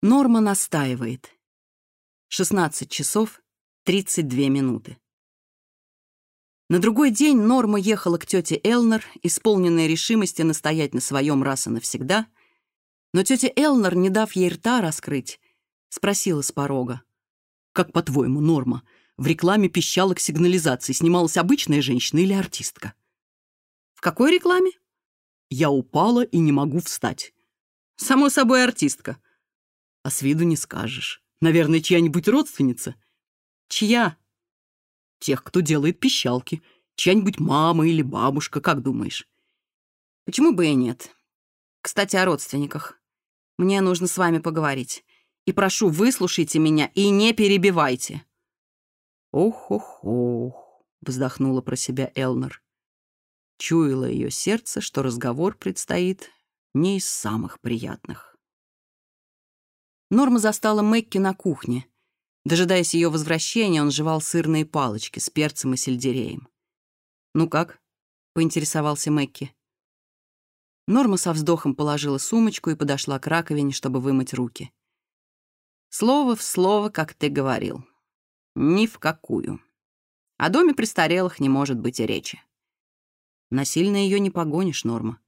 Норма настаивает. 16 часов 32 минуты. На другой день Норма ехала к тете Элнер, исполненная решимости настоять на своем раз и навсегда, но тетя Элнер, не дав ей рта раскрыть, спросила с порога. «Как, по-твоему, Норма, в рекламе пищалок сигнализации снималась обычная женщина или артистка?» «В какой рекламе?» «Я упала и не могу встать». «Само собой, артистка». «А с виду не скажешь. Наверное, чья-нибудь родственница?» «Чья?» Тех, кто делает пищалки. Чья-нибудь мама или бабушка, как думаешь? Почему бы и нет? Кстати, о родственниках. Мне нужно с вами поговорить. И прошу, выслушайте меня и не перебивайте. «Ох-ох-ох», — вздохнула про себя Элнер. Чуяло ее сердце, что разговор предстоит не из самых приятных. Норма застала Мэкки на кухне — Дожидаясь ее возвращения, он жевал сырные палочки с перцем и сельдереем. «Ну как?» — поинтересовался Мэкки. Норма со вздохом положила сумочку и подошла к раковине, чтобы вымыть руки. «Слово в слово, как ты говорил. Ни в какую. О доме престарелых не может быть и речи. Насильно ее не погонишь, Норма.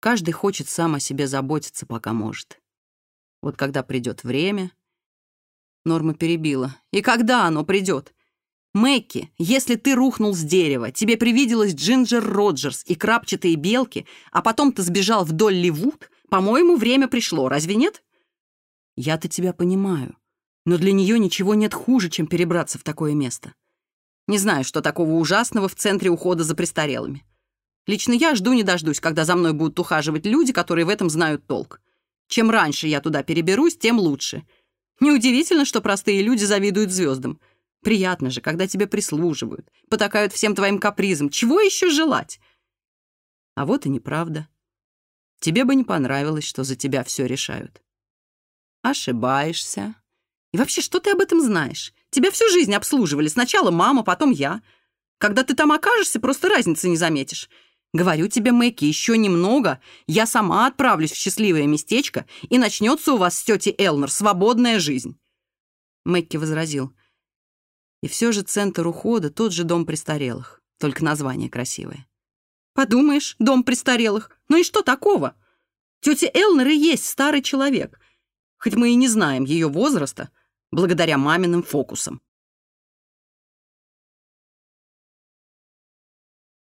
Каждый хочет сам о себе заботиться, пока может. Вот когда придет время... Норма перебила. И когда оно придет? Мэкки, если ты рухнул с дерева, тебе привиделась Джинджер Роджерс и крапчатые белки, а потом ты сбежал вдоль Ливуд, по-моему, время пришло, разве нет? Я-то тебя понимаю, но для нее ничего нет хуже, чем перебраться в такое место. Не знаю, что такого ужасного в центре ухода за престарелыми. Лично я жду не дождусь, когда за мной будут ухаживать люди, которые в этом знают толк. Чем раньше я туда переберусь, тем лучше. Неудивительно, что простые люди завидуют звездам. Приятно же, когда тебе прислуживают, потакают всем твоим капризам. Чего еще желать? А вот и неправда. Тебе бы не понравилось, что за тебя все решают. Ошибаешься. И вообще, что ты об этом знаешь? Тебя всю жизнь обслуживали. Сначала мама, потом я. Когда ты там окажешься, просто разницы не заметишь. Говорю тебе, Мэкки, еще немного, я сама отправлюсь в счастливое местечко, и начнется у вас с тетей Элнер свободная жизнь. Мэкки возразил. И все же центр ухода — тот же дом престарелых, только название красивое. Подумаешь, дом престарелых. Ну и что такого? Тетя Элнер и есть старый человек, хоть мы и не знаем ее возраста, благодаря маминым фокусам.